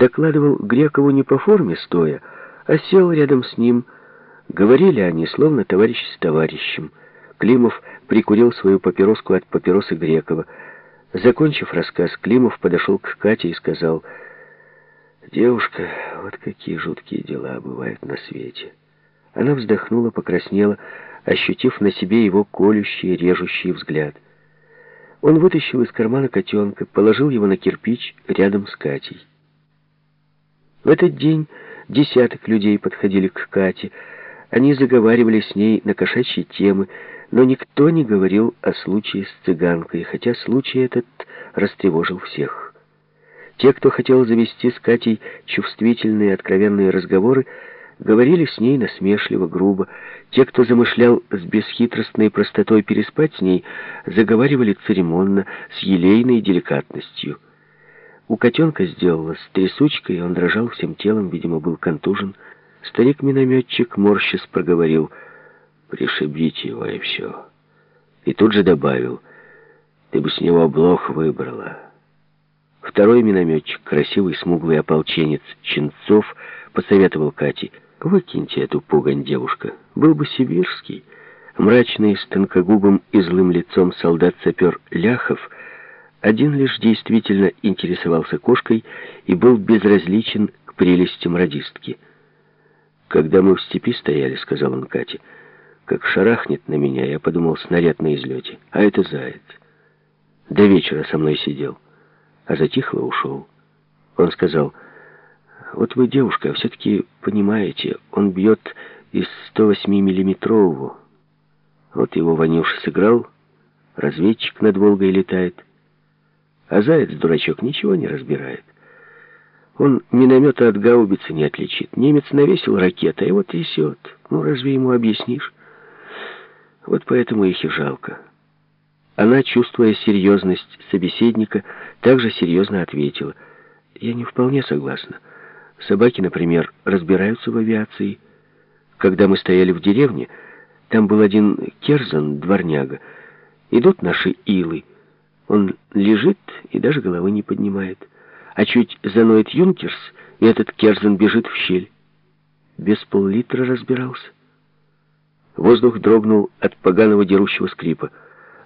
докладывал Грекову не по форме стоя, а сел рядом с ним. Говорили они, словно товарищ с товарищем. Климов прикурил свою папироску от папиросы Грекова. Закончив рассказ, Климов подошел к Кате и сказал, «Девушка, вот какие жуткие дела бывают на свете». Она вздохнула, покраснела, ощутив на себе его колющий, режущий взгляд. Он вытащил из кармана котенка, положил его на кирпич рядом с Катей. В этот день десяток людей подходили к Кате. Они заговаривали с ней на кошачьи темы, но никто не говорил о случае с цыганкой, хотя случай этот растревожил всех. Те, кто хотел завести с Катей чувствительные откровенные разговоры, говорили с ней насмешливо, грубо. Те, кто замышлял с бесхитростной простотой переспать с ней, заговаривали церемонно, с елейной деликатностью. У котенка сделалась трясучка, и он дрожал всем телом, видимо, был контужен. Старик-минометчик морщис проговорил «Пришибите его, и все». И тут же добавил «Ты бы с него блох выбрала». Второй минометчик, красивый смуглый ополченец Ченцов, посоветовал Кате «Выкиньте эту пугань, девушка, был бы сибирский». Мрачный, с тонкогубым и злым лицом солдат-сапер Ляхов один лишь действительно интересовался кошкой и был безразличен к прелестям радистки. «Когда мы в степи стояли, — сказал он Кате, — как шарахнет на меня, я подумал, снаряд на излете, а это заяц. До вечера со мной сидел, а затихло ушел. Он сказал, вот вы девушка, все-таки понимаете, он бьет из 108-миллиметрового. Вот его Ванюша сыграл, разведчик над Волгой летает, а заяц, дурачок, ничего не разбирает. Он миномета от гаубицы не отличит. Немец навесил ракеты, и вот трясет. Ну, разве ему объяснишь? Вот поэтому их и жалко. Она, чувствуя серьезность собеседника, также серьезно ответила. Я не вполне согласна. Собаки, например, разбираются в авиации. Когда мы стояли в деревне, там был один керзан, дворняга. Идут наши илы. Он лежит и даже головы не поднимает а чуть заноет юнкерс, и этот Керзен бежит в щель. Без пол-литра разбирался. Воздух дрогнул от поганого дерущего скрипа.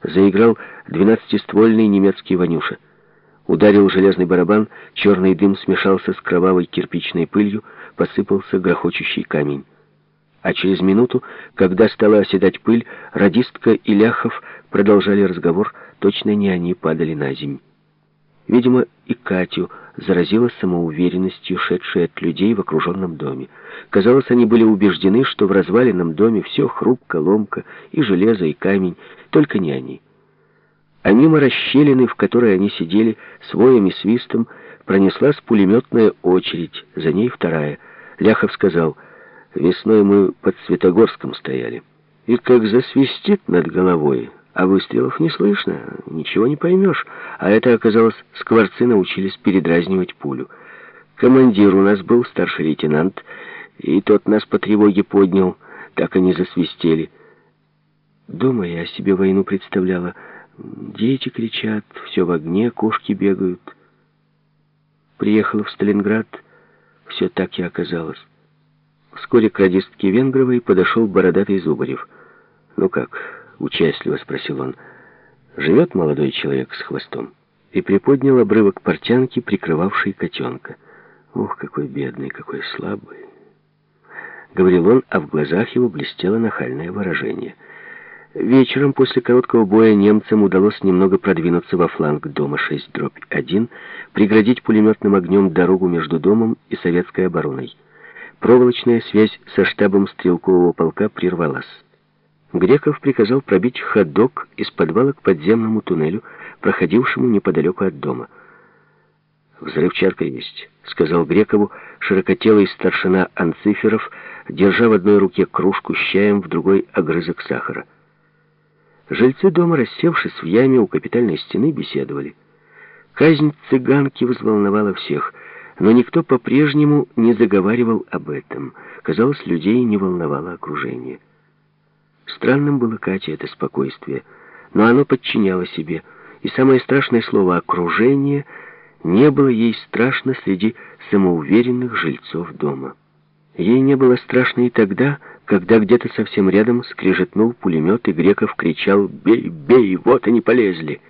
Заиграл двенадцатиствольный немецкий Ванюша. Ударил железный барабан, черный дым смешался с кровавой кирпичной пылью, посыпался грохочущий камень. А через минуту, когда стала оседать пыль, радистка и Ляхов продолжали разговор, точно не они падали на землю. Видимо, и Катю заразила самоуверенностью, шедшей от людей в окруженном доме. Казалось, они были убеждены, что в разваленном доме все хрупко, ломко, и железо, и камень, только не они. А мимо расщелины, в которой они сидели, с воем и свистом, пронеслась пулеметная очередь, за ней вторая. Ляхов сказал, «Весной мы под Светогорском стояли, и как засвистит над головой, а выстрелов не слышно, ничего не поймешь. А это оказалось, скворцы научились передразнивать пулю. Командир у нас был, старший лейтенант, и тот нас по тревоге поднял, так они засвистели. Дома я себе войну представляла. Дети кричат, все в огне, кошки бегают. Приехала в Сталинград, все так и оказалось. Вскоре к радистке Венгровой подошел бородатый Зубарев. «Ну как?» — участливо спросил он. «Живет молодой человек с хвостом?» И приподнял обрывок портянки, прикрывавший котенка. «Ух, какой бедный, какой слабый!» Говорил он, а в глазах его блестело нахальное выражение. Вечером после короткого боя немцам удалось немного продвинуться во фланг дома 6-1, преградить пулеметным огнем дорогу между домом и советской обороной. Проволочная связь со штабом стрелкового полка прервалась. Греков приказал пробить ходок из подвала к подземному туннелю, проходившему неподалеку от дома. «Взрывчатка есть», — сказал Грекову широкотелый старшина Анциферов, держа в одной руке кружку с чаем, в другой — огрызок сахара. Жильцы дома, рассевшись в яме у капитальной стены, беседовали. Казнь цыганки взволновала всех, но никто по-прежнему не заговаривал об этом. Казалось, людей не волновало окружение. Странным было Кате это спокойствие, но оно подчиняло себе, и самое страшное слово «окружение» не было ей страшно среди самоуверенных жильцов дома. Ей не было страшно и тогда, когда где-то совсем рядом скрежетнул пулемет, и Греков кричал «Бей, бей, вот они полезли!»